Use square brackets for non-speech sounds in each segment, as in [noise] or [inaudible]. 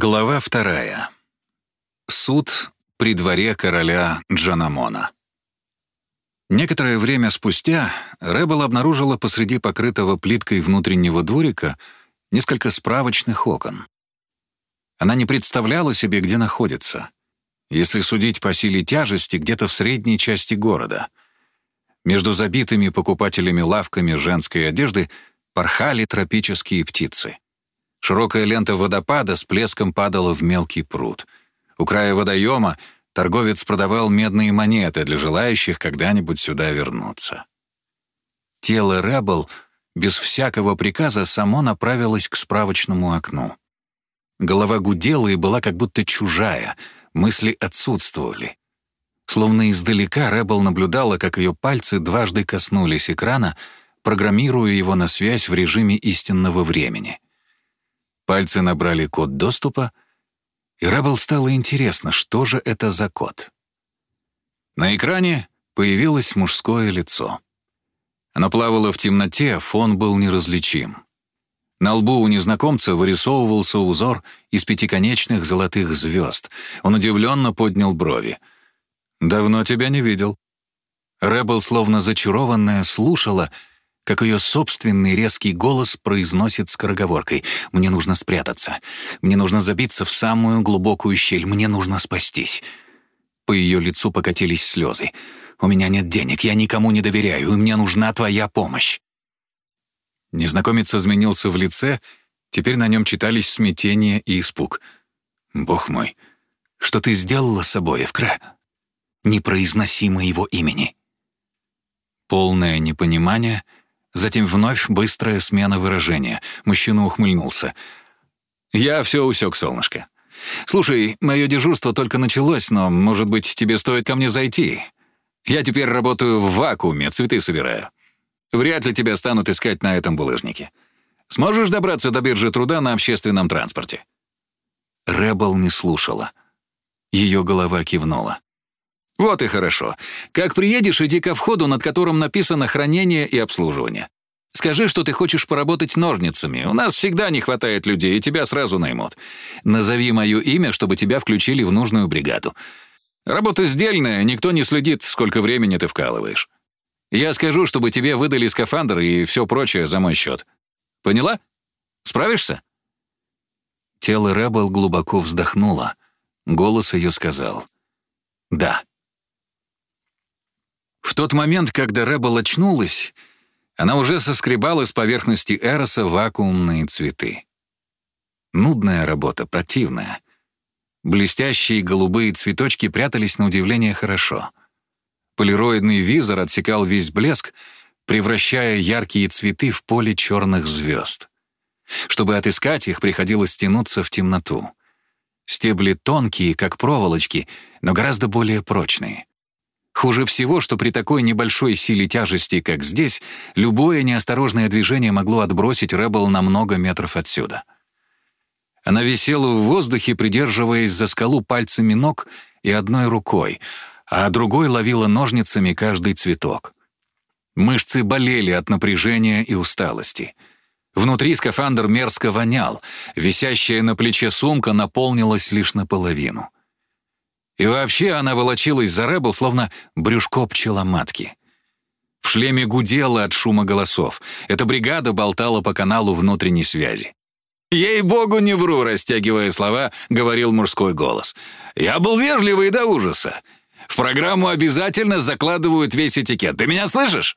Глава вторая. Суд при дворе короля Джанамона. Некоторое время спустя Рэббл обнаружила посреди покрытого плиткой внутреннего дворика несколько справочных окон. Она не представляла себе, где находится. Если судить по силе тяжести, где-то в средней части города. Между забитыми покупателями лавками женской одежды порхали тропические птицы. Широкая лента водопада с плеском падала в мелкий пруд. У края водоема торговец продавал медные монеты для желающих когда-нибудь сюда вернуться. Тело Рэббл без всякого приказа само направилось к справочному окну. Голова гудела и была как будто чужая, мысли отсутствовали. Словно издалека Рэббл наблюдала, как ее пальцы дважды коснулись экрана, программируя его на связь в режиме истинного времени — Пальцы набрали код доступа, и Раббл стало интересно, что же это за код. На экране появилось мужское лицо. Оно плавало в темноте, а фон был неразличим. На лбу у незнакомца вырисовывался узор из пятиконечных золотых звезд. Он удивленно поднял брови. «Давно тебя не видел». Рэббл, словно зачарованная, слушала — как ее собственный резкий голос произносит скороговоркой. «Мне нужно спрятаться. Мне нужно забиться в самую глубокую щель. Мне нужно спастись». По ее лицу покатились слезы. «У меня нет денег, я никому не доверяю, и мне нужна твоя помощь». Незнакомец изменился в лице, теперь на нем читались смятение и испуг. «Бог мой, что ты сделала с собой, Евкра?» «Не моего имени». Полное непонимание — Затем вновь быстрая смена выражения. Мужчина ухмыльнулся. «Я все усек, солнышко. Слушай, мое дежурство только началось, но, может быть, тебе стоит ко мне зайти? Я теперь работаю в вакууме, цветы собираю. Вряд ли тебя станут искать на этом булыжнике. Сможешь добраться до биржи труда на общественном транспорте?» Рэббл не слушала. Ее голова кивнула. «Вот и хорошо. Как приедешь, иди ко входу, над которым написано «Хранение и обслуживание». Скажи, что ты хочешь поработать ножницами. У нас всегда не хватает людей, и тебя сразу наймут. Назови мое имя, чтобы тебя включили в нужную бригаду. Работа сдельная, никто не следит, сколько времени ты вкалываешь. Я скажу, чтобы тебе выдали скафандр и все прочее за мой счет. Поняла? Справишься?» Тело Рэббл глубоко вздохнуло. Голос ее сказал «Да». В тот момент, когда Рэббл очнулась, она уже соскребала с поверхности Эроса вакуумные цветы. Нудная работа, противная. Блестящие голубые цветочки прятались на удивление хорошо. Полироидный визор отсекал весь блеск, превращая яркие цветы в поле черных звезд. Чтобы отыскать их, приходилось тянуться в темноту. Стебли тонкие, как проволочки, но гораздо более прочные. Хуже всего, что при такой небольшой силе тяжести, как здесь, любое неосторожное движение могло отбросить Рэббл на много метров отсюда. Она висела в воздухе, придерживаясь за скалу пальцами ног и одной рукой, а другой ловила ножницами каждый цветок. Мышцы болели от напряжения и усталости. Внутри скафандр мерзко вонял, висящая на плече сумка наполнилась лишь наполовину — и вообще она волочилась за Рэббл, словно брюшко пчеломатки. В шлеме гудело от шума голосов. Эта бригада болтала по каналу внутренней связи. «Ей-богу, не вру», — растягивая слова, говорил мужской голос. «Я был вежливый до ужаса. В программу обязательно закладывают весь этикет. Ты меня слышишь?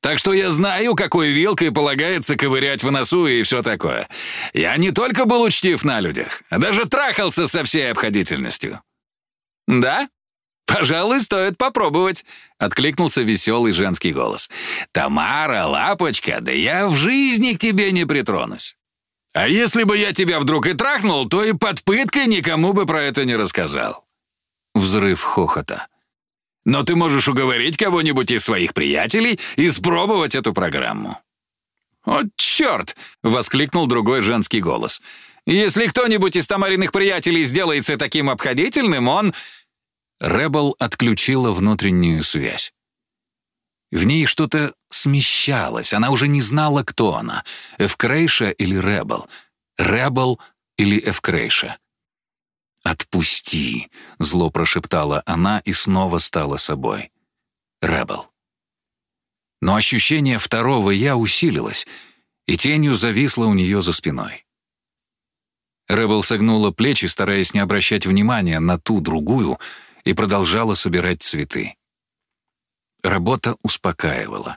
Так что я знаю, какой вилкой полагается ковырять в носу и все такое. Я не только был учтив на людях, а даже трахался со всей обходительностью. «Да? Пожалуй, стоит попробовать», — откликнулся веселый женский голос. «Тамара, лапочка, да я в жизни к тебе не притронусь. А если бы я тебя вдруг и трахнул, то и под пыткой никому бы про это не рассказал». Взрыв хохота. «Но ты можешь уговорить кого-нибудь из своих приятелей и спробовать эту программу». «О, черт!» — воскликнул другой женский голос. «Если кто-нибудь из Тамариных приятелей сделается таким обходительным, он...» Рэббл отключила внутреннюю связь. В ней что-то смещалось, она уже не знала, кто она — Эвкрейша или Рэббл, Рэббл или Эвкрейша. «Отпусти!» — зло прошептала она и снова стала собой. Рэббл. Но ощущение второго «я» усилилось, и тенью зависло у нее за спиной. Ребел согнула плечи, стараясь не обращать внимания на ту другую, и продолжала собирать цветы. Работа успокаивала.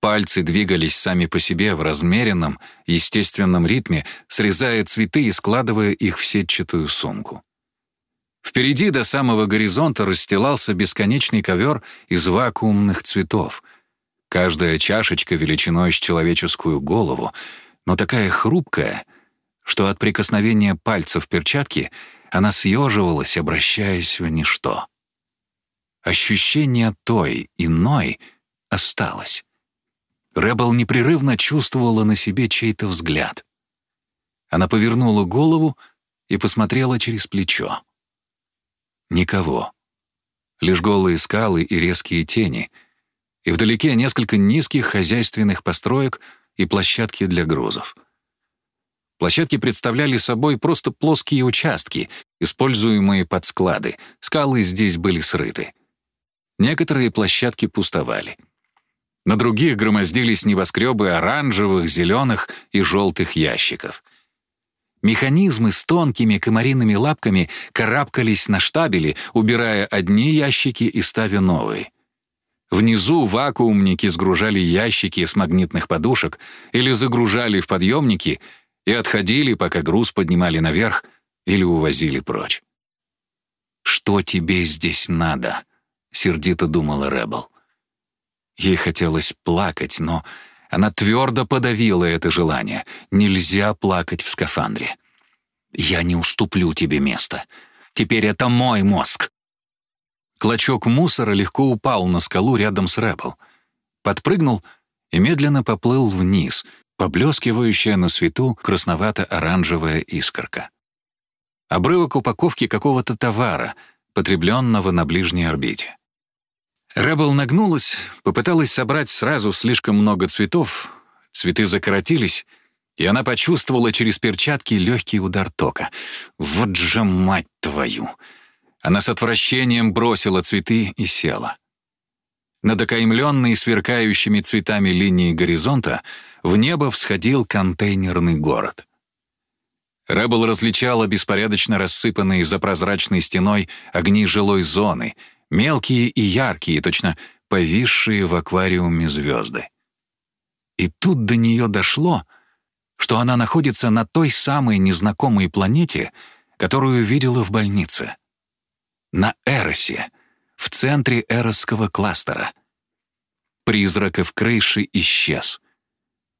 Пальцы двигались сами по себе в размеренном, естественном ритме, срезая цветы и складывая их в сетчатую сумку. Впереди до самого горизонта расстилался бесконечный ковер из вакуумных цветов. Каждая чашечка величиной с человеческую голову, но такая хрупкая, что от прикосновения пальцев перчатки она съеживалась, обращаясь в ничто. Ощущение той, иной, осталось. Рэббл непрерывно чувствовала на себе чей-то взгляд. Она повернула голову и посмотрела через плечо. Никого. Лишь голые скалы и резкие тени. И вдалеке несколько низких хозяйственных построек и площадки для грузов. Площадки представляли собой просто плоские участки, используемые под склады. Скалы здесь были срыты. Некоторые площадки пустовали. На других громоздились небоскребы оранжевых, зеленых и желтых ящиков. Механизмы с тонкими комариными лапками карабкались на штабели, убирая одни ящики и ставя новые. Внизу вакуумники сгружали ящики с магнитных подушек или загружали в подъемники и отходили, пока груз поднимали наверх или увозили прочь. «Что тебе здесь надо?» — сердито думала Рэббл. Ей хотелось плакать, но она твердо подавила это желание. Нельзя плакать в скафандре. «Я не уступлю тебе место. Теперь это мой мозг». Клочок мусора легко упал на скалу рядом с Рэббл. Подпрыгнул и медленно поплыл вниз, поблескивающая на свету красновато-оранжевая искорка. Обрывок упаковки какого-то товара, потребленного на ближней орбите. Рэббл нагнулась, попыталась собрать сразу слишком много цветов, цветы закоротились, и она почувствовала через перчатки легкий удар тока. «Вот же мать твою!» Она с отвращением бросила цветы и села. Над окаймленной сверкающими цветами линии горизонта в небо всходил контейнерный город. Рэббл различала беспорядочно рассыпанные за прозрачной стеной огни жилой зоны — мелкие и яркие, точно повисшие в аквариуме звезды. И тут до нее дошло, что она находится на той самой незнакомой планете, которую видела в больнице. На Эросе, в центре Эросского кластера. Призрак в крыше исчез.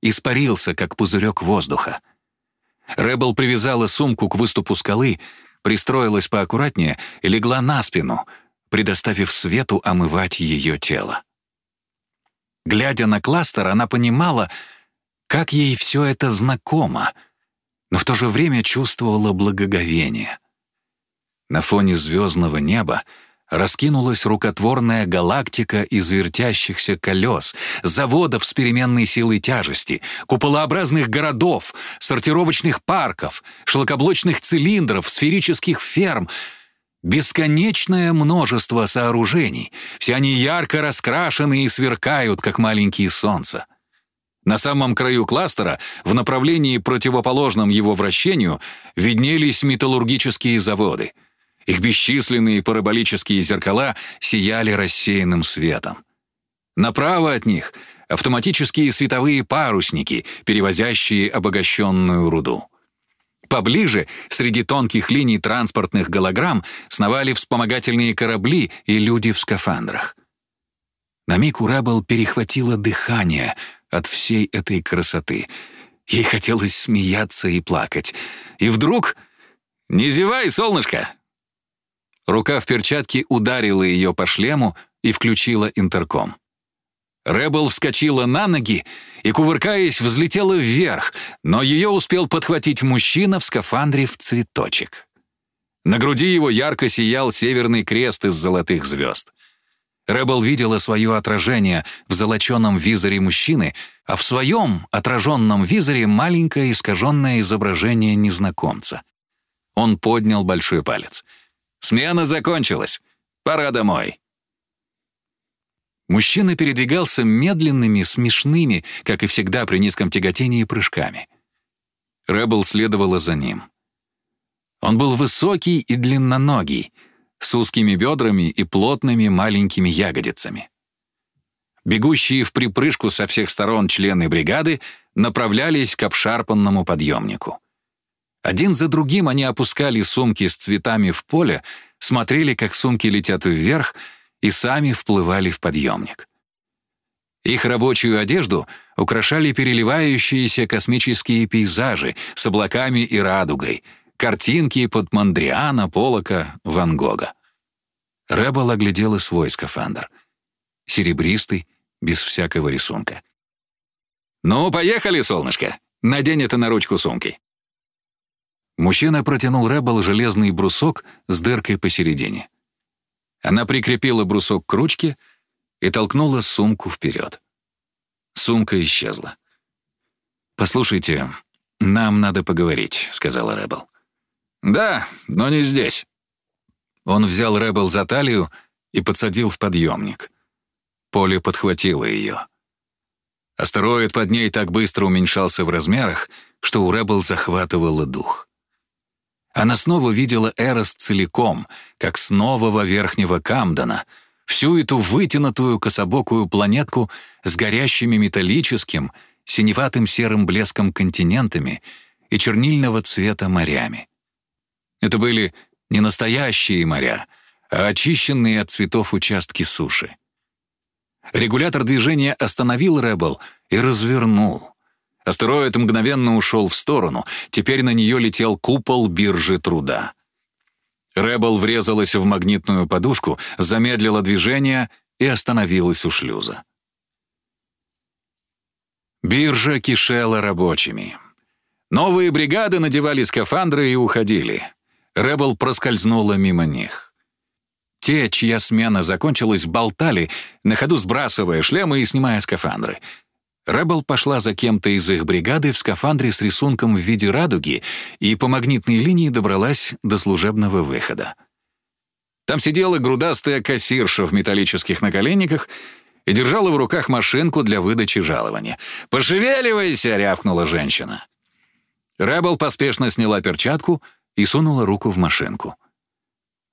Испарился, как пузырек воздуха. Рэббл привязала сумку к выступу скалы, пристроилась поаккуратнее и легла на спину — предоставив свету омывать ее тело. Глядя на кластер, она понимала, как ей все это знакомо, но в то же время чувствовала благоговение. На фоне звездного неба раскинулась рукотворная галактика из вертящихся колес, заводов с переменной силой тяжести, куполообразных городов, сортировочных парков, шлакоблочных цилиндров, сферических ферм — Бесконечное множество сооружений, все они ярко раскрашены и сверкают, как маленькие солнца. На самом краю кластера, в направлении противоположном его вращению, виднелись металлургические заводы. Их бесчисленные параболические зеркала сияли рассеянным светом. Направо от них — автоматические световые парусники, перевозящие обогащенную руду. Поближе, среди тонких линий транспортных голограмм, сновали вспомогательные корабли и люди в скафандрах. На миг у Раббл перехватило дыхание от всей этой красоты. Ей хотелось смеяться и плакать. И вдруг... «Не зевай, солнышко!» Рука в перчатке ударила ее по шлему и включила интерком. Рэббл вскочила на ноги и, кувыркаясь, взлетела вверх, но ее успел подхватить мужчина в скафандре в цветочек. На груди его ярко сиял северный крест из золотых звезд. Рэббл видела свое отражение в золоченом визоре мужчины, а в своем отраженном визоре маленькое искаженное изображение незнакомца. Он поднял большой палец. «Смена закончилась. Пора домой». Мужчина передвигался медленными, смешными, как и всегда при низком тяготении, прыжками. Рэббл следовала за ним. Он был высокий и длинноногий, с узкими бедрами и плотными маленькими ягодицами. Бегущие в припрыжку со всех сторон члены бригады направлялись к обшарпанному подъемнику. Один за другим они опускали сумки с цветами в поле, смотрели, как сумки летят вверх, и сами вплывали в подъемник. Их рабочую одежду украшали переливающиеся космические пейзажи с облаками и радугой, картинки под Мондриана, Поллока, Ван Гога. Рэббл оглядела свой скафандр. Серебристый, без всякого рисунка. «Ну, поехали, солнышко! Надень это на ручку сумки!» Мужчина протянул Рэббл железный брусок с дыркой посередине. Она прикрепила брусок к ручке и толкнула сумку вперед. Сумка исчезла. «Послушайте, нам надо поговорить», — сказала Рэббл. «Да, но не здесь». Он взял Рэббл за талию и подсадил в подъемник. Поле подхватило ее. Астероид под ней так быстро уменьшался в размерах, что у Рэббл захватывало дух. Она снова видела Эрос целиком, как с нового верхнего Камдена, всю эту вытянутую кособокую планетку с горящими металлическим, синеватым серым блеском континентами и чернильного цвета морями. Это были не настоящие моря, а очищенные от цветов участки суши. Регулятор движения остановил Рэббл и развернул. Астероид мгновенно ушел в сторону, теперь на нее летел купол биржи труда. Рэббл врезалась в магнитную подушку, замедлила движение и остановилась у шлюза. Биржа кишела рабочими. Новые бригады надевали скафандры и уходили. Рэббл проскользнула мимо них. Те, чья смена закончилась, болтали, на ходу сбрасывая шлемы и снимая скафандры — Рэббл пошла за кем-то из их бригады в скафандре с рисунком в виде радуги и по магнитной линии добралась до служебного выхода. Там сидела грудастая кассирша в металлических наколенниках и держала в руках машинку для выдачи жалования. «Пошевеливайся!» — рявкнула женщина. Рэббл поспешно сняла перчатку и сунула руку в машинку.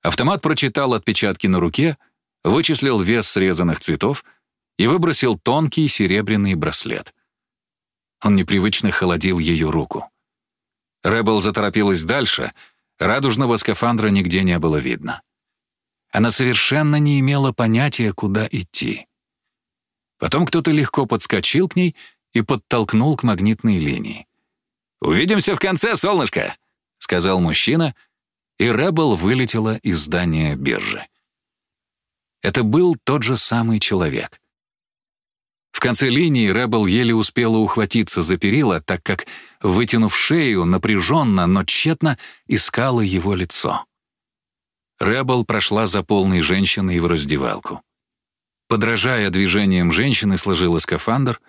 Автомат прочитал отпечатки на руке, вычислил вес срезанных цветов — и выбросил тонкий серебряный браслет. Он непривычно холодил ее руку. Рэббл заторопилась дальше, радужного скафандра нигде не было видно. Она совершенно не имела понятия, куда идти. Потом кто-то легко подскочил к ней и подтолкнул к магнитной линии. «Увидимся в конце, солнышко!» — сказал мужчина, и Рэббл вылетела из здания биржи. Это был тот же самый человек. В конце линии Рэббл еле успела ухватиться за перила, так как, вытянув шею, напряженно, но тщетно искала его лицо. Рэббл прошла за полной женщиной в раздевалку. Подражая движениям женщины, сложила скафандр,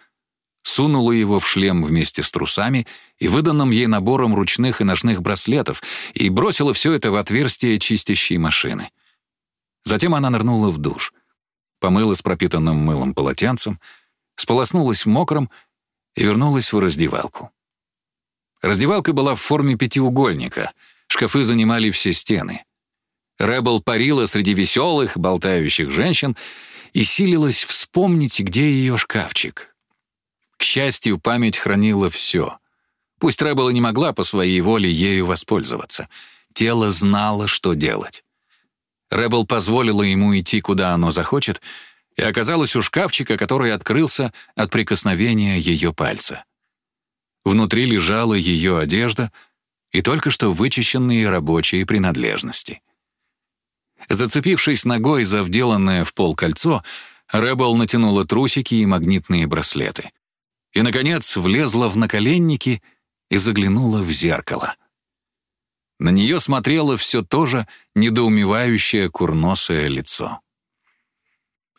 сунула его в шлем вместе с трусами и выданным ей набором ручных и ножных браслетов и бросила все это в отверстие чистящей машины. Затем она нырнула в душ, помыла с пропитанным мылом полотенцем, сполоснулась мокрым и вернулась в раздевалку. Раздевалка была в форме пятиугольника, шкафы занимали все стены. Рэббл парила среди веселых, болтающих женщин и силилась вспомнить, где ее шкафчик. К счастью, память хранила все. Пусть Рэббл не могла по своей воле ею воспользоваться. Тело знало, что делать. Рэббл позволила ему идти, куда оно захочет — и оказалась у шкафчика, который открылся от прикосновения ее пальца. Внутри лежала ее одежда и только что вычищенные рабочие принадлежности. Зацепившись ногой за вделанное в пол кольцо, Рэббл натянула трусики и магнитные браслеты. И, наконец, влезла в наколенники и заглянула в зеркало. На нее смотрело все то же недоумевающее курносое лицо.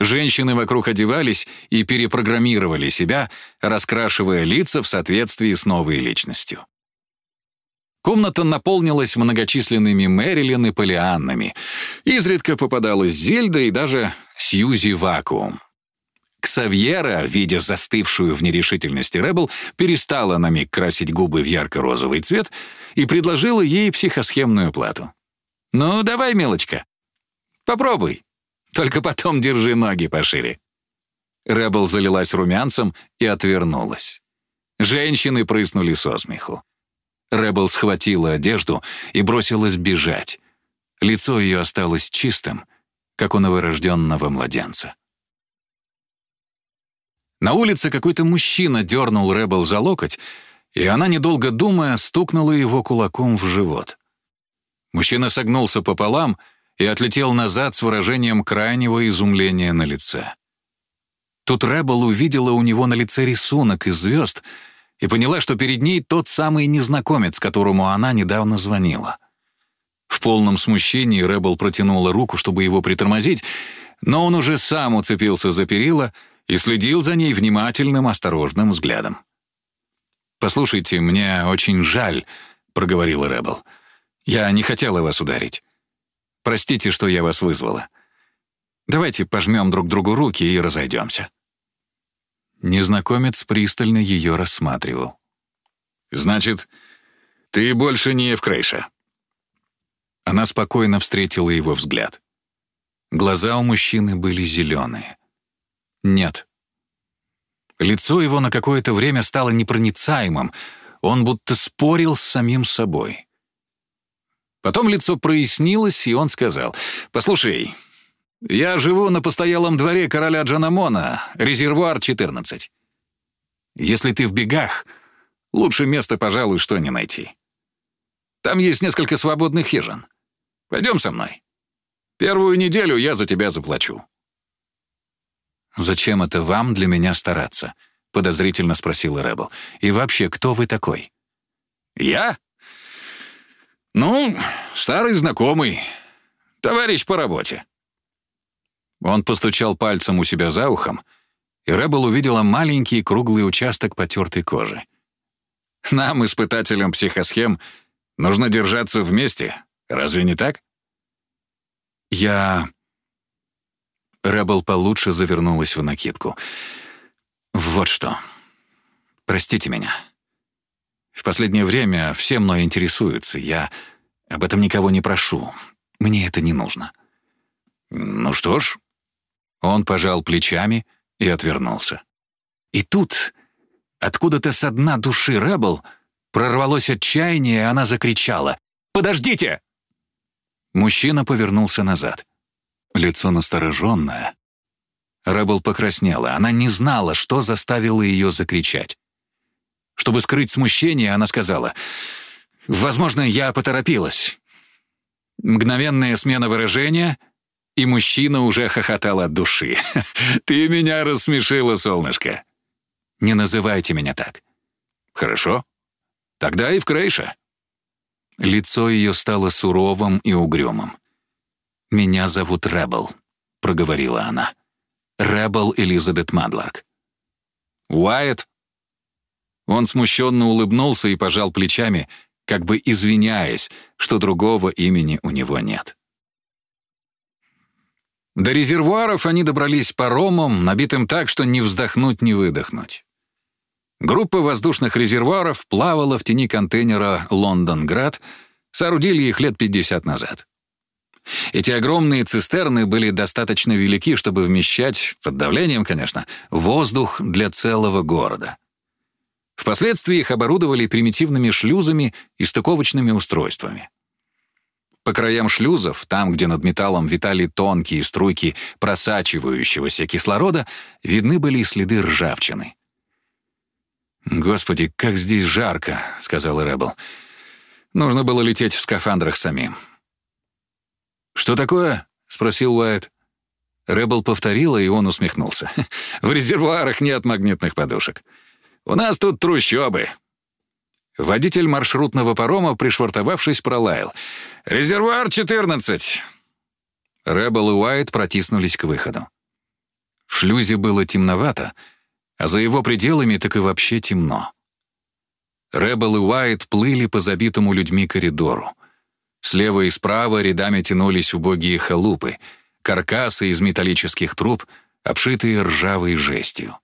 Женщины вокруг одевались и перепрограммировали себя, раскрашивая лица в соответствии с новой личностью. Комната наполнилась многочисленными Мэрилин и Полианнами. Изредка попадалась Зельда и даже Сьюзи Вакуум. Ксавьера, видя застывшую в нерешительности Ребел, перестала на миг красить губы в ярко-розовый цвет и предложила ей психосхемную плату. «Ну, давай, мелочка, попробуй. Только потом держи ноги пошире». Ребел залилась румянцем и отвернулась. Женщины прыснули со смеху. Ребел схватила одежду и бросилась бежать. Лицо ее осталось чистым, как у новорожденного младенца. На улице какой-то мужчина дернул Ребел за локоть, и она, недолго думая, стукнула его кулаком в живот. Мужчина согнулся пополам и отлетел назад с выражением крайнего изумления на лице. Тут Ребел увидела у него на лице рисунок из звезд и поняла, что перед ней тот самый незнакомец, которому она недавно звонила. В полном смущении Ребел протянула руку, чтобы его притормозить, но он уже сам уцепился за перила — и следил за ней внимательным, осторожным взглядом. «Послушайте, мне очень жаль», — проговорила Рэббл. «Я не хотела вас ударить. Простите, что я вас вызвала. Давайте пожмем друг другу руки и разойдемся». Незнакомец пристально ее рассматривал. «Значит, ты больше не Евкрейша?» Она спокойно встретила его взгляд. Глаза у мужчины были зеленые. Нет. Лицо его на какое-то время стало непроницаемым, он будто спорил с самим собой. Потом лицо прояснилось, и он сказал, «Послушай, я живу на постоялом дворе короля Джанамона, резервуар 14. Если ты в бегах, лучше места, пожалуй, что не найти. Там есть несколько свободных хижин. Пойдем со мной. Первую неделю я за тебя заплачу». «Зачем это вам для меня стараться?» — подозрительно спросил Рэббл. «И вообще, кто вы такой?» «Я? Ну, старый знакомый. Товарищ по работе». Он постучал пальцем у себя за ухом, и Рэббл увидела маленький круглый участок потертой кожи. «Нам, испытателям психосхем, нужно держаться вместе. Разве не так?» «Я...» Рэббл получше завернулась в накидку. «Вот что. Простите меня. В последнее время все мной интересуются. Я об этом никого не прошу. Мне это не нужно». «Ну что ж». Он пожал плечами и отвернулся. И тут, откуда-то со дна души Рэббл, прорвалось отчаяние, и она закричала. «Подождите!» Мужчина повернулся назад. Лицо настороженное. Рэббл покраснела. Она не знала, что заставило ее закричать. Чтобы скрыть смущение, она сказала, «Возможно, я поторопилась». Мгновенная смена выражения, и мужчина уже хохотал от души. [laughs] «Ты меня рассмешила, солнышко». «Не называйте меня так». «Хорошо. Тогда Эвкрейша». Лицо ее стало суровым и угрюмым. «Меня зовут Рэббл», — проговорила она. «Рэббл Элизабет Мадларк». «Уайт?» Он смущенно улыбнулся и пожал плечами, как бы извиняясь, что другого имени у него нет. До резервуаров они добрались паромом, набитым так, что не вздохнуть, не выдохнуть. Группа воздушных резервуаров плавала в тени контейнера «Лондонград», соорудили их лет 50 назад. Эти огромные цистерны были достаточно велики, чтобы вмещать, под давлением, конечно, воздух для целого города. Впоследствии их оборудовали примитивными шлюзами и стыковочными устройствами. По краям шлюзов, там, где над металлом витали тонкие струйки просачивающегося кислорода, видны были следы ржавчины. «Господи, как здесь жарко», — сказал Рэббл. «Нужно было лететь в скафандрах самим». «Что такое?» — спросил Уайт. Рэббл повторила, и он усмехнулся. «В резервуарах нет магнитных подушек. У нас тут трущобы». Водитель маршрутного парома, пришвартовавшись, пролаял. «Резервуар 14!» Рэббл и Уайт протиснулись к выходу. В шлюзе было темновато, а за его пределами так и вообще темно. Рэббл и Уайт плыли по забитому людьми коридору. Слева и справа рядами тянулись убогие халупы, каркасы из металлических труб, обшитые ржавой жестью.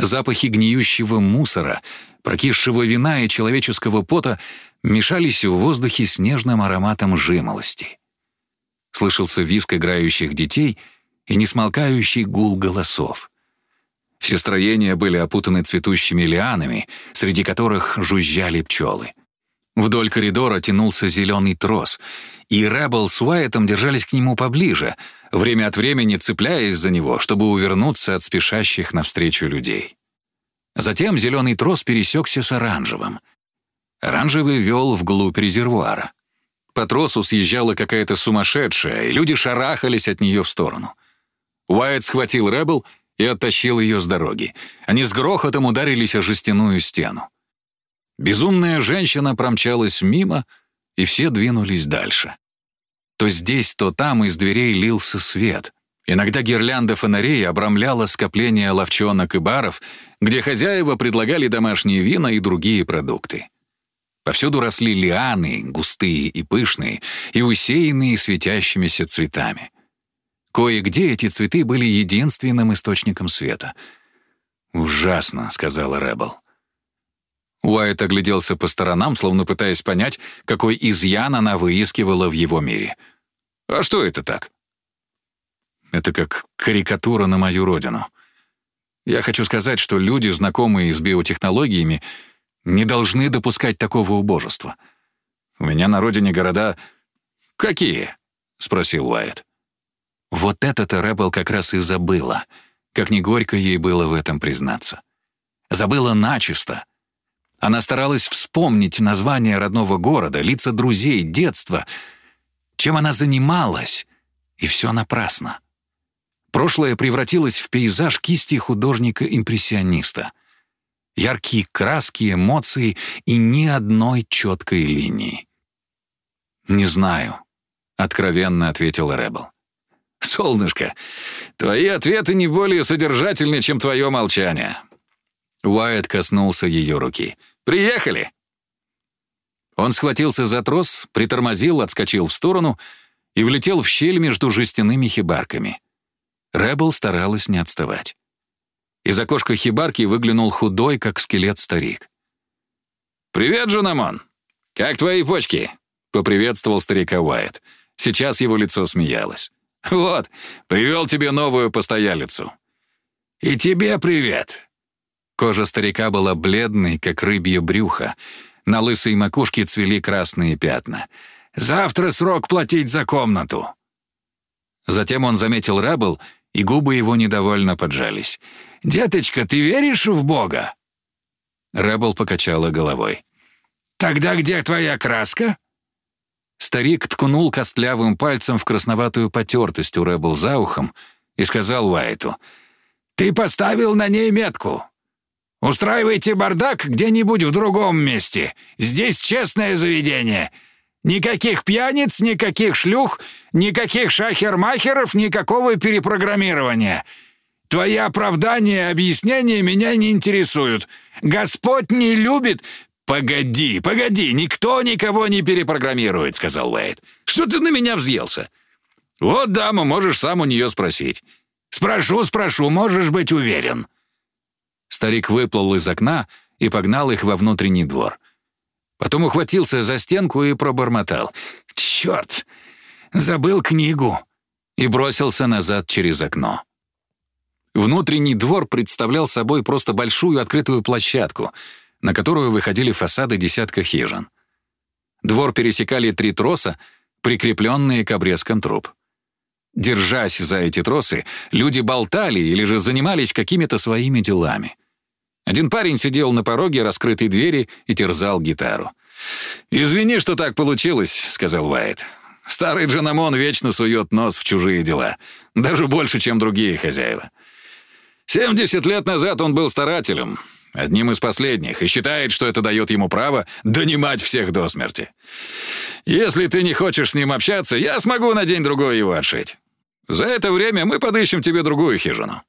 Запахи гниющего мусора, прокисшего вина и человеческого пота мешались в воздухе с нежным ароматом жимолости. Слышался визг играющих детей и несмолкающий гул голосов. Все строения были опутаны цветущими лианами, среди которых жужжали пчелы. Вдоль коридора тянулся зеленый трос, и Рэббл с Уайтом держались к нему поближе, время от времени цепляясь за него, чтобы увернуться от спешащих навстречу людей. Затем зеленый трос пересекся с оранжевым. Оранжевый вел вглубь резервуара. По тросу съезжала какая-то сумасшедшая, и люди шарахались от нее в сторону. Уайт схватил Рэббл и оттащил ее с дороги. Они с грохотом ударились о жестяную стену. Безумная женщина промчалась мимо, и все двинулись дальше. То здесь, то там из дверей лился свет. Иногда гирлянда фонарей обрамляла скопление ловчонок и баров, где хозяева предлагали домашние вина и другие продукты. Повсюду росли лианы, густые и пышные, и усеянные светящимися цветами. Кое-где эти цветы были единственным источником света. «Ужасно», — сказала Рэббл. Уайт огляделся по сторонам, словно пытаясь понять, какой изъян она выискивала в его мире. «А что это так?» «Это как карикатура на мою родину. Я хочу сказать, что люди, знакомые с биотехнологиями, не должны допускать такого убожества. У меня на родине города... Какие? спросил Уайт. Вот это-то Рэббл как раз и забыла. Как не горько ей было в этом признаться. Забыла начисто. Она старалась вспомнить название родного города, лица друзей, детства. Чем она занималась, и все напрасно. Прошлое превратилось в пейзаж кисти художника-импрессиониста — яркие краски, эмоции и ни одной четкой линии. «Не знаю», — откровенно ответил Рэббл. «Солнышко, твои ответы не более содержательны, чем твое молчание». Уайт коснулся ее руки. «Приехали!» Он схватился за трос, притормозил, отскочил в сторону и влетел в щель между жестяными хибарками. Рэббл старалась не отставать. Из окошка хибарки выглянул худой, как скелет старик. «Привет, Джанамон! Как твои почки?» — поприветствовал старика Уайт. Сейчас его лицо смеялось. «Вот, привел тебе новую постоялицу». «И тебе привет!» Кожа старика была бледной, как рыбье брюхо. На лысой макушке цвели красные пятна. «Завтра срок платить за комнату!» Затем он заметил Раббл, и губы его недовольно поджались. «Деточка, ты веришь в Бога?» Рэббл покачала головой. «Тогда где твоя краска?» Старик ткнул костлявым пальцем в красноватую потертость у Рэббл за ухом и сказал Уайту. «Ты поставил на ней метку. Устраивайте бардак где-нибудь в другом месте. Здесь честное заведение. Никаких пьяниц, никаких шлюх, никаких шахермахеров, никакого перепрограммирования. Твои оправдания и объяснения меня не интересуют. Господь не любит...» «Погоди, погоди, никто никого не перепрограммирует», — сказал Уэйд. «Что ты на меня взъелся?» «Вот, дама, можешь сам у нее спросить». «Спрошу, спрошу, можешь быть уверен». Старик выплыл из окна и погнал их во внутренний двор. Потом ухватился за стенку и пробормотал. «Черт! Забыл книгу!» и бросился назад через окно. Внутренний двор представлял собой просто большую открытую площадку, на которую выходили фасады десятка хижин. Двор пересекали три троса, прикрепленные к обрезкам труб. Держась за эти тросы, люди болтали или же занимались какими-то своими делами. Один парень сидел на пороге раскрытой двери и терзал гитару. «Извини, что так получилось», — сказал Уайт. «Старый Джанамон вечно сует нос в чужие дела, даже больше, чем другие хозяева. 70 лет назад он был старателем, одним из последних, и считает, что это дает ему право донимать всех до смерти. Если ты не хочешь с ним общаться, я смогу на день-другой его отшить. За это время мы подыщем тебе другую хижину».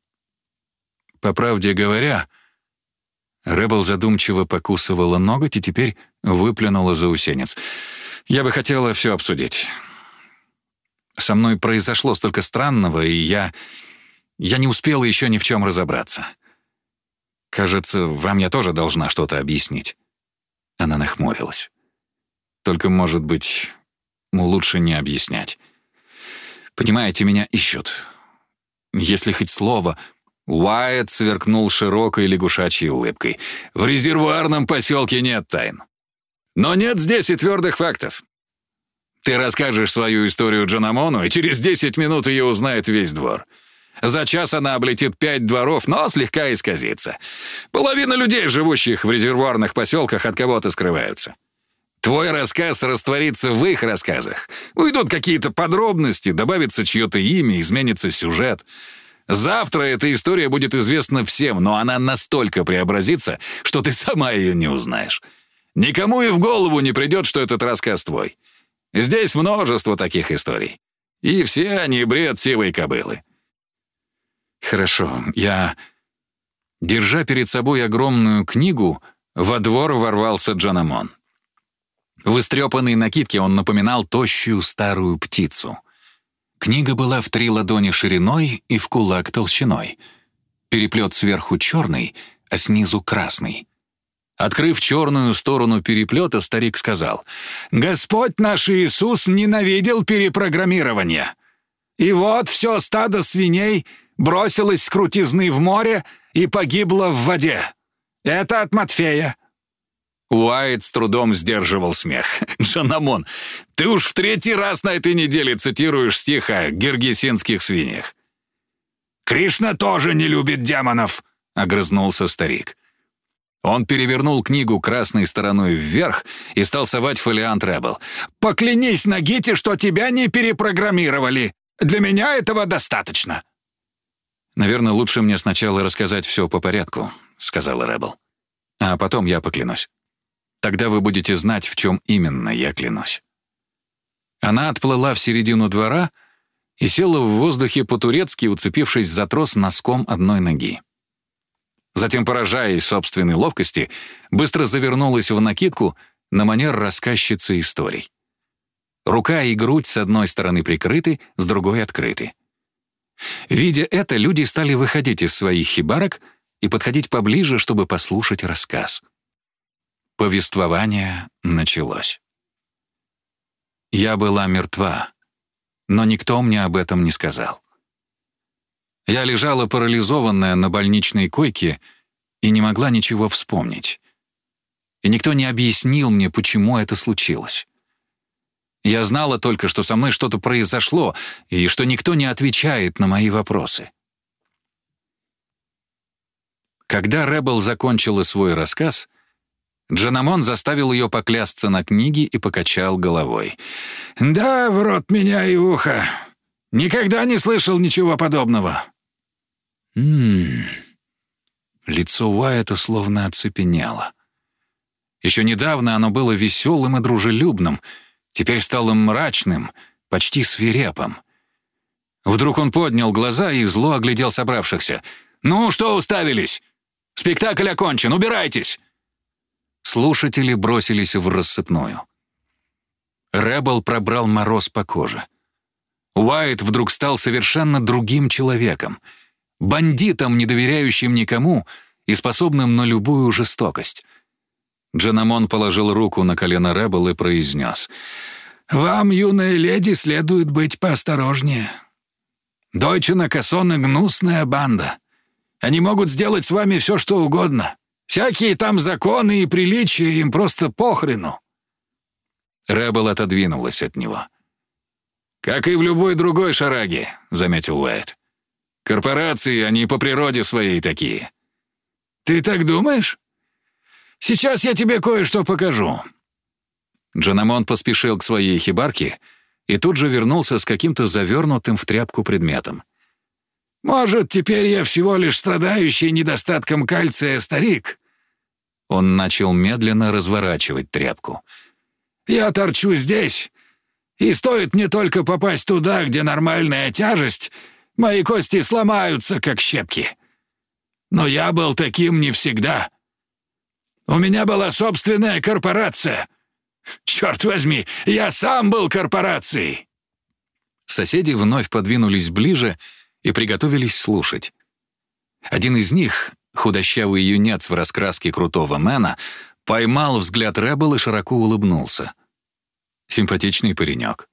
По правде говоря, Рэббл задумчиво покусывала ноготь и теперь выплюнула заусенец. «Я бы хотела все обсудить. Со мной произошло столько странного, и я... Я не успела еще ни в чем разобраться. Кажется, вам я тоже должна что-то объяснить». Она нахмурилась. «Только, может быть, лучше не объяснять. Понимаете, меня ищут. Если хоть слово, Уайт сверкнул широкой лягушачьей улыбкой. «В резервуарном поселке нет тайн. Но нет здесь и твердых фактов. Ты расскажешь свою историю Джанамону, и через 10 минут ее узнает весь двор. За час она облетит пять дворов, но слегка исказится. Половина людей, живущих в резервуарных поселках, от кого-то скрываются. Твой рассказ растворится в их рассказах. Уйдут какие-то подробности, добавится чье-то имя, изменится сюжет — Завтра эта история будет известна всем, но она настолько преобразится, что ты сама ее не узнаешь. Никому и в голову не придет, что этот рассказ твой. Здесь множество таких историй. И все они бред сивой кобылы. Хорошо, я... Держа перед собой огромную книгу, во двор ворвался Джанамон. В истрепанной накидке он напоминал тощую старую птицу — Книга была в три ладони шириной и в кулак толщиной. Переплет сверху черный, а снизу красный. Открыв черную сторону переплета, старик сказал, «Господь наш Иисус ненавидел перепрограммирование. И вот все стадо свиней бросилось с крутизны в море и погибло в воде. Это от Матфея. Уайт с трудом сдерживал смех. [laughs] «Джанамон, ты уж в третий раз на этой неделе цитируешь стих о гергесинских свиньях». «Кришна тоже не любит демонов», — огрызнулся старик. Он перевернул книгу красной стороной вверх и стал совать фолиант Рэббл. «Поклянись на Гите, что тебя не перепрограммировали. Для меня этого достаточно». «Наверное, лучше мне сначала рассказать все по порядку», — сказала Рэббл. «А потом я поклянусь». Тогда вы будете знать, в чем именно я клянусь». Она отплыла в середину двора и села в воздухе по-турецки, уцепившись за трос носком одной ноги. Затем, поражаясь собственной ловкости, быстро завернулась в накидку на манер рассказчицы историй. Рука и грудь с одной стороны прикрыты, с другой открыты. Видя это, люди стали выходить из своих хибарок и подходить поближе, чтобы послушать рассказ. Повествование началось. Я была мертва, но никто мне об этом не сказал. Я лежала парализованная на больничной койке и не могла ничего вспомнить. И никто не объяснил мне, почему это случилось. Я знала только, что со мной что-то произошло, и что никто не отвечает на мои вопросы. Когда Рэббл закончила свой рассказ — Джанамон заставил ее поклясться на книге и покачал головой. «Да, в рот меня и ухо. Никогда не слышал ничего подобного». «Ммм...» Лицо Уайта словно оцепенело. Еще недавно оно было веселым и дружелюбным, теперь стало мрачным, почти свирепым. Вдруг он поднял глаза и зло оглядел собравшихся. «Ну, что уставились? Спектакль окончен, убирайтесь!» Слушатели бросились врассыпную. Рэббл пробрал мороз по коже. Уайт вдруг стал совершенно другим человеком, бандитом, не доверяющим никому и способным на любую жестокость. Джанамон положил руку на колено Рэббл и произнес, «Вам, юная леди, следует быть поосторожнее. Дойче Накасоны — гнусная банда. Они могут сделать с вами все, что угодно. Всякие там законы и приличия им просто похрену». Рэббл отодвинулась от него. «Как и в любой другой шараге», — заметил Уайт. «Корпорации, они по природе своей такие». «Ты так думаешь? Сейчас я тебе кое-что покажу». Джанамон поспешил к своей хибарке и тут же вернулся с каким-то завернутым в тряпку предметом. «Может, теперь я всего лишь страдающий недостатком кальция старик, он начал медленно разворачивать тряпку. «Я торчу здесь, и стоит мне только попасть туда, где нормальная тяжесть, мои кости сломаются, как щепки. Но я был таким не всегда. У меня была собственная корпорация. Черт возьми, я сам был корпорацией!» Соседи вновь подвинулись ближе и приготовились слушать. Один из них, худощавый юнец в раскраске крутого мэна, поймал взгляд Рэббл и широко улыбнулся. Симпатичный паренек.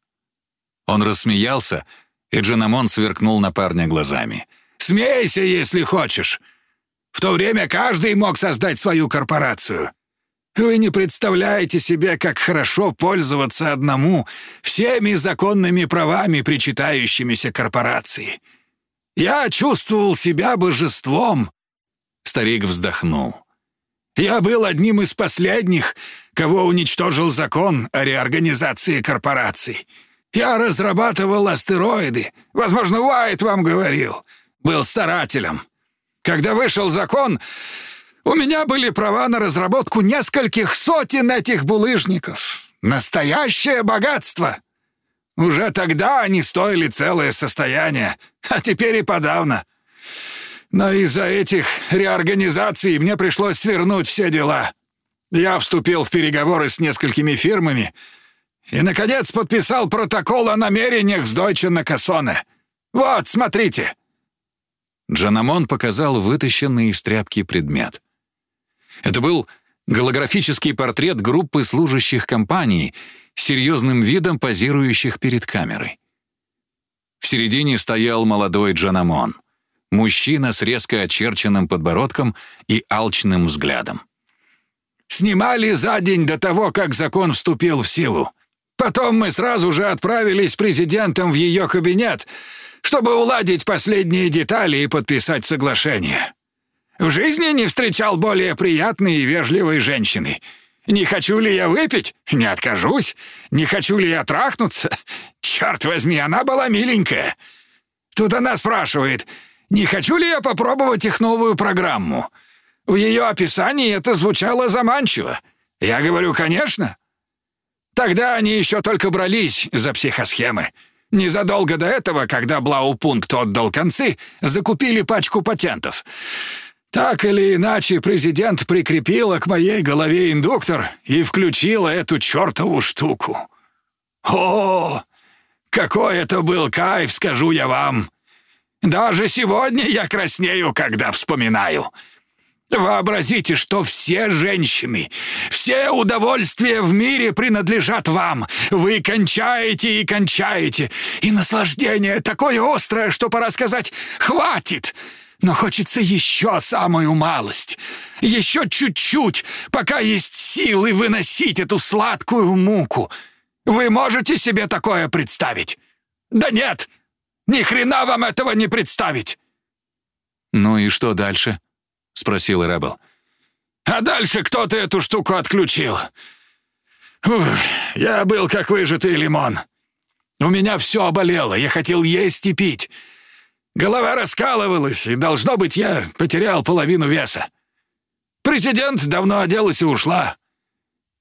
Он рассмеялся, и Джанамон сверкнул на парня глазами. «Смейся, если хочешь. В то время каждый мог создать свою корпорацию. Вы не представляете себе, как хорошо пользоваться одному всеми законными правами, причитающимися корпорации. Я чувствовал себя божеством». Старик вздохнул. «Я был одним из последних, кого уничтожил закон о реорганизации корпораций. Я разрабатывал астероиды. Возможно, Уайт вам говорил. Был старателем. Когда вышел закон, у меня были права на разработку нескольких сотен этих булыжников. Настоящее богатство. Уже тогда они стоили целое состояние, а теперь и подавно. Но из-за этих реорганизаций мне пришлось свернуть все дела. Я вступил в переговоры с несколькими фирмами и, наконец, подписал протокол о намерениях с Deutsche Накасоне. Вот, смотрите». Джанамон показал вытащенный из тряпки предмет. Это был голографический портрет группы служащих компании с серьезным видом позирующих перед камерой. В середине стоял молодой Джанамон, мужчина с резко очерченным подбородком и алчным взглядом. «Снимали за день до того, как закон вступил в силу. Потом мы сразу же отправились с президентом в ее кабинет, чтобы уладить последние детали и подписать соглашение. В жизни не встречал более приятной и вежливой женщины. Не хочу ли я выпить? Не откажусь. Не хочу ли я трахнуться? Черт возьми, она была миленькая. Тут она спрашивает, не хочу ли я попробовать их новую программу. В ее описании это звучало заманчиво. Я говорю, конечно. Тогда они еще только брались за психосхемы. Незадолго до этого, когда Блаупункт отдал концы, закупили пачку патентов. Так или иначе, президент прикрепила к моей голове индуктор и включила эту чертову штуку. О, какой это был кайф, скажу я вам! Даже сегодня я краснею, когда вспоминаю. Вообразите, что все женщины, все удовольствия в мире принадлежат вам. Вы кончаете и кончаете, и наслаждение такое острое, что пора сказать «хватит». Но хочется еще самую малость, еще чуть-чуть, пока есть силы выносить эту сладкую муку. Вы можете себе такое представить? Да нет, ни хрена вам этого не представить. Ну и что дальше? спросил Рэббл. А дальше кто-то эту штуку отключил. Ух, я был как выжатый лимон. У меня все оболело, я хотел есть и пить. Голова раскалывалась, и, должно быть, я потерял половину веса. Президент давно оделась и ушла.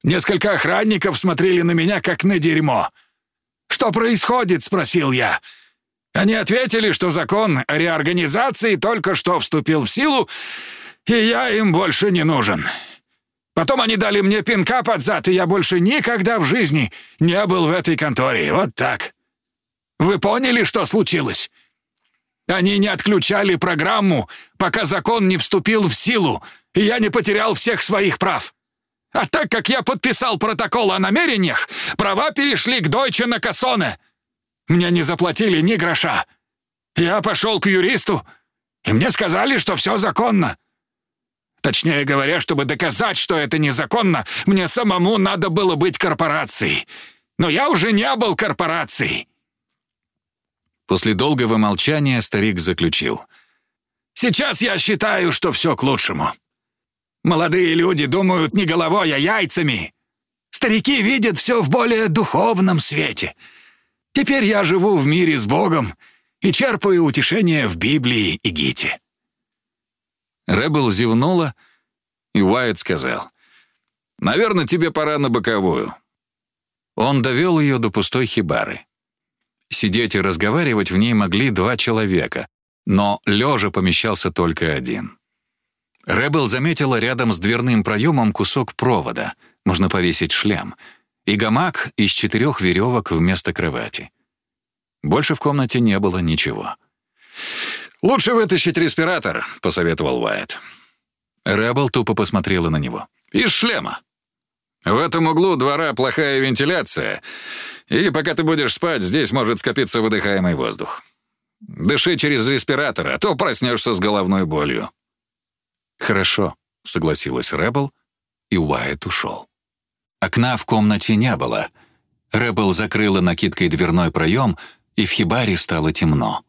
Несколько охранников смотрели на меня, как на дерьмо. «Что происходит?» — спросил я. Они ответили, что закон реорганизации только что вступил в силу, и я им больше не нужен. Потом они дали мне пинка под зад, и я больше никогда в жизни не был в этой конторе. Вот так. Вы поняли, что случилось? Они не отключали программу, пока закон не вступил в силу, и я не потерял всех своих прав. А так как я подписал протокол о намерениях, права перешли к Дойче на Кассоне. Мне не заплатили ни гроша. Я пошел к юристу, и мне сказали, что все законно. Точнее говоря, чтобы доказать, что это незаконно, мне самому надо было быть корпорацией. Но я уже не был корпорацией. После долгого молчания старик заключил. «Сейчас я считаю, что все к лучшему. Молодые люди думают не головой, а яйцами. Старики видят все в более духовном свете. Теперь я живу в мире с Богом и черпаю утешение в Библии и Гите». Рэббл зевнула, и Уайт сказал, «Наверное, тебе пора на боковую». Он довел ее до пустой хибары. Сидеть и разговаривать в ней могли два человека, но лежа помещался только один. Рэббл заметила рядом с дверным проемом кусок провода, можно повесить шлем, и гамак из четырех веревок вместо кровати. Больше в комнате не было ничего. «Лучше вытащить респиратор», — посоветовал Уайт. Рэббл тупо посмотрела на него. «Из шлема. В этом углу двора плохая вентиляция, и пока ты будешь спать, здесь может скопиться выдыхаемый воздух. Дыши через респиратор, а то проснешься с головной болью». «Хорошо», — согласилась Рэббл, и Уайт ушел. Окна в комнате не было. Рэббл закрыла накидкой дверной проем, и в хибаре стало темно.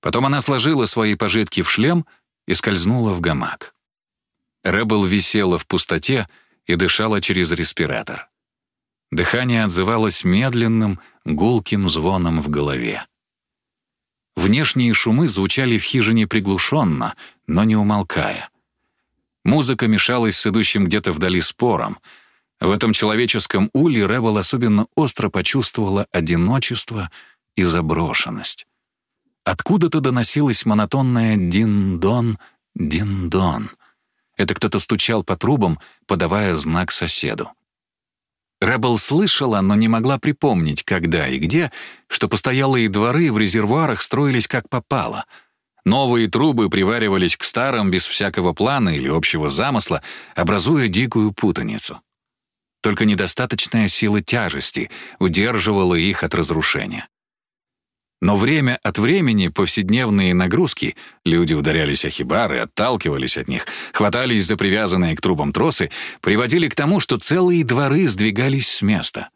Потом она сложила свои пожитки в шлем и скользнула в гамак. Рэббл висела в пустоте и дышала через респиратор. Дыхание отзывалось медленным, гулким звоном в голове. Внешние шумы звучали в хижине приглушенно, но не умолкая. Музыка мешалась с идущим где-то вдали спором. В этом человеческом улье Рэббл особенно остро почувствовала одиночество и заброшенность. Откуда-то доносилось монотонное «дин-дон, дин-дон». Это кто-то стучал по трубам, подавая знак соседу. Рэббл слышала, но не могла припомнить, когда и где, что постоялые дворы в резервуарах строились как попало — Новые трубы приваривались к старым без всякого плана или общего замысла, образуя дикую путаницу. Только недостаточная сила тяжести удерживала их от разрушения. Но время от времени повседневные нагрузки, люди ударялись о хибары, отталкивались от них, хватались за привязанные к трубам тросы, приводили к тому, что целые дворы сдвигались с места.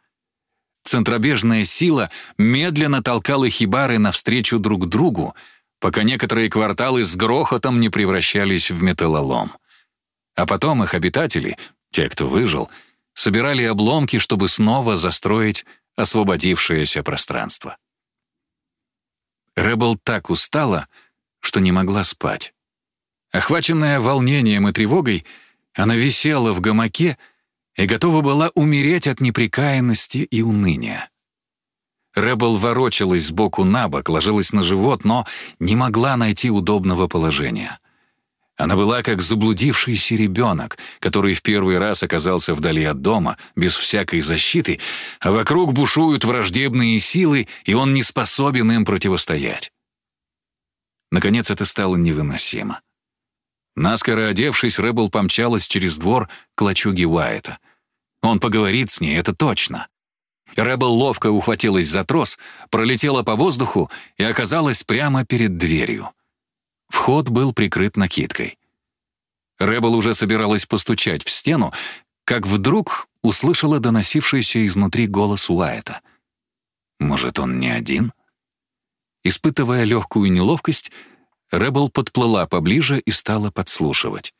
Центробежная сила медленно толкала хибары навстречу друг другу, пока некоторые кварталы с грохотом не превращались в металлолом. А потом их обитатели, те, кто выжил, собирали обломки, чтобы снова застроить освободившееся пространство. Рэббл так устала, что не могла спать. Охваченная волнением и тревогой, она висела в гамаке и готова была умереть от неприкаянности и уныния. Рэббл ворочалась сбоку на бок, ложилась на живот, но не могла найти удобного положения. Она была как заблудившийся ребенок, который в первый раз оказался вдали от дома, без всякой защиты, а вокруг бушуют враждебные силы, и он не способен им противостоять. Наконец это стало невыносимо. Наскоро одевшись, Рэббл помчалась через двор к лачуге Уайта. Он поговорит с ней, это точно. Рэббл ловко ухватилась за трос, пролетела по воздуху и оказалась прямо перед дверью. Вход был прикрыт накидкой. Рэббл уже собиралась постучать в стену, как вдруг услышала доносившийся изнутри голос Уайта. «Может, он не один?» Испытывая легкую неловкость, Рэббл подплыла поближе и стала подслушивать.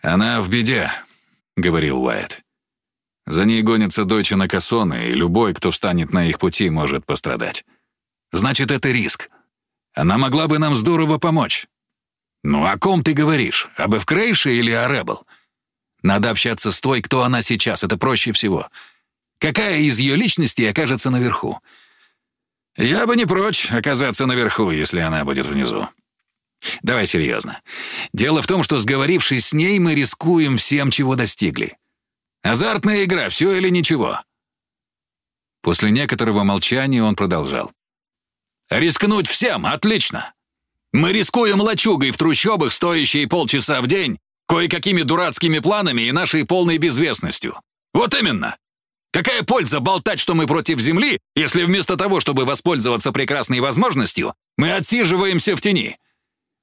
«Она в беде», — говорил Уайт. За ней гонятся дочь Накасоны, и любой, кто встанет на их пути, может пострадать. Значит, это риск. Она могла бы нам здорово помочь. Ну, о ком ты говоришь? Об Эвкрейше или о Ребел? Надо общаться с той, кто она сейчас, это проще всего. Какая из ее личностей окажется наверху? Я бы не прочь оказаться наверху, если она будет внизу. Давай серьезно. Дело в том, что, сговорившись с ней, мы рискуем всем, чего достигли. Азартная игра, все или ничего». После некоторого молчания он продолжал. «Рискнуть всем, отлично. Мы рискуем лачугой в трущобах, стоящей полчаса в день, кое-какими дурацкими планами и нашей полной безвестностью. Вот именно. Какая польза болтать, что мы против Земли, если вместо того, чтобы воспользоваться прекрасной возможностью, мы отсиживаемся в тени?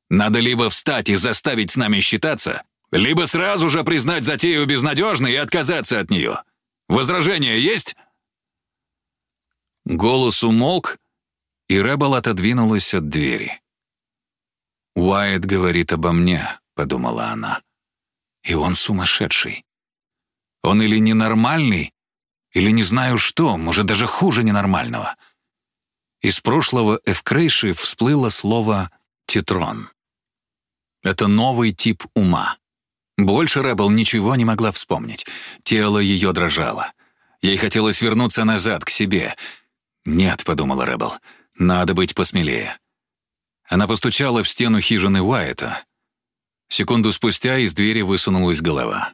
Надо либо встать и заставить с нами считаться, либо сразу же признать затею безнадежной и отказаться от нее. Возражения есть?» Голос умолк, и Рэббл отодвинулась от двери. «Уайт говорит обо мне», — подумала она. «И он сумасшедший. Он или ненормальный, или не знаю что, может, даже хуже ненормального». Из прошлого Эвкрейши всплыло слово «тетрон». Это новый тип ума. Больше Рэббл ничего не могла вспомнить. Тело ее дрожало. Ей хотелось вернуться назад, к себе. «Нет», — подумала Рэббл, — «надо быть посмелее». Она постучала в стену хижины Уайта. Секунду спустя из двери высунулась голова.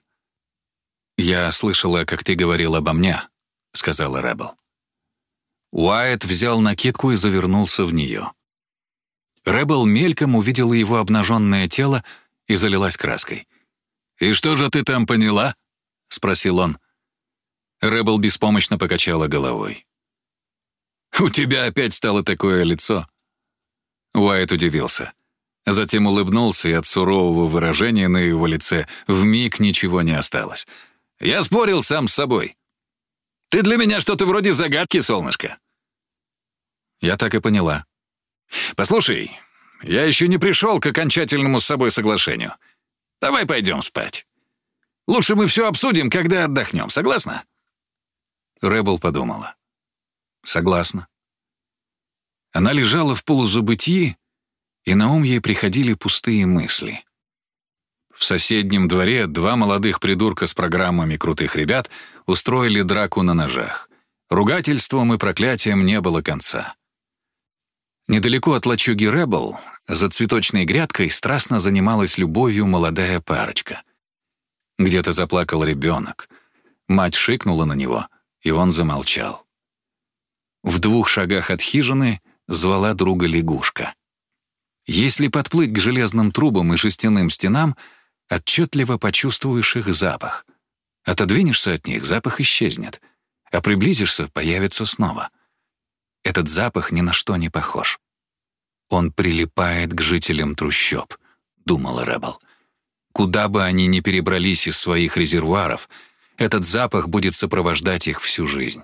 «Я слышала, как ты говорил обо мне», — сказала Рэббл. Уайт взял накидку и завернулся в нее. Рэббл мельком увидела его обнаженное тело и залилась краской. «И что же ты там поняла?» — спросил он. Рэббл беспомощно покачала головой. «У тебя опять стало такое лицо». Уайт удивился. Затем улыбнулся, и от сурового выражения на его лице вмиг ничего не осталось. «Я спорил сам с собой. Ты для меня что-то вроде загадки, солнышко». Я так и поняла. «Послушай, я еще не пришел к окончательному с собой соглашению. Давай пойдем спать. Лучше мы все обсудим, когда отдохнем, согласна?» Рэббл подумала. «Согласна». Она лежала в полузабытии, и на ум ей приходили пустые мысли. В соседнем дворе два молодых придурка с программами крутых ребят устроили драку на ножах. Ругательством и проклятием не было конца. Недалеко от лачуги Рэббл, за цветочной грядкой, страстно занималась любовью молодая парочка. Где-то заплакал ребенок. Мать шикнула на него, и он замолчал. В двух шагах от хижины звала друга лягушка. Если подплыть к железным трубам и шестяным стенам, отчетливо почувствуешь их запах. Отодвинешься от них, запах исчезнет, а приблизишься — появится снова. Этот запах ни на что не похож. Он прилипает к жителям трущоб, думала Рэббл. Куда бы они ни перебрались из своих резервуаров, этот запах будет сопровождать их всю жизнь.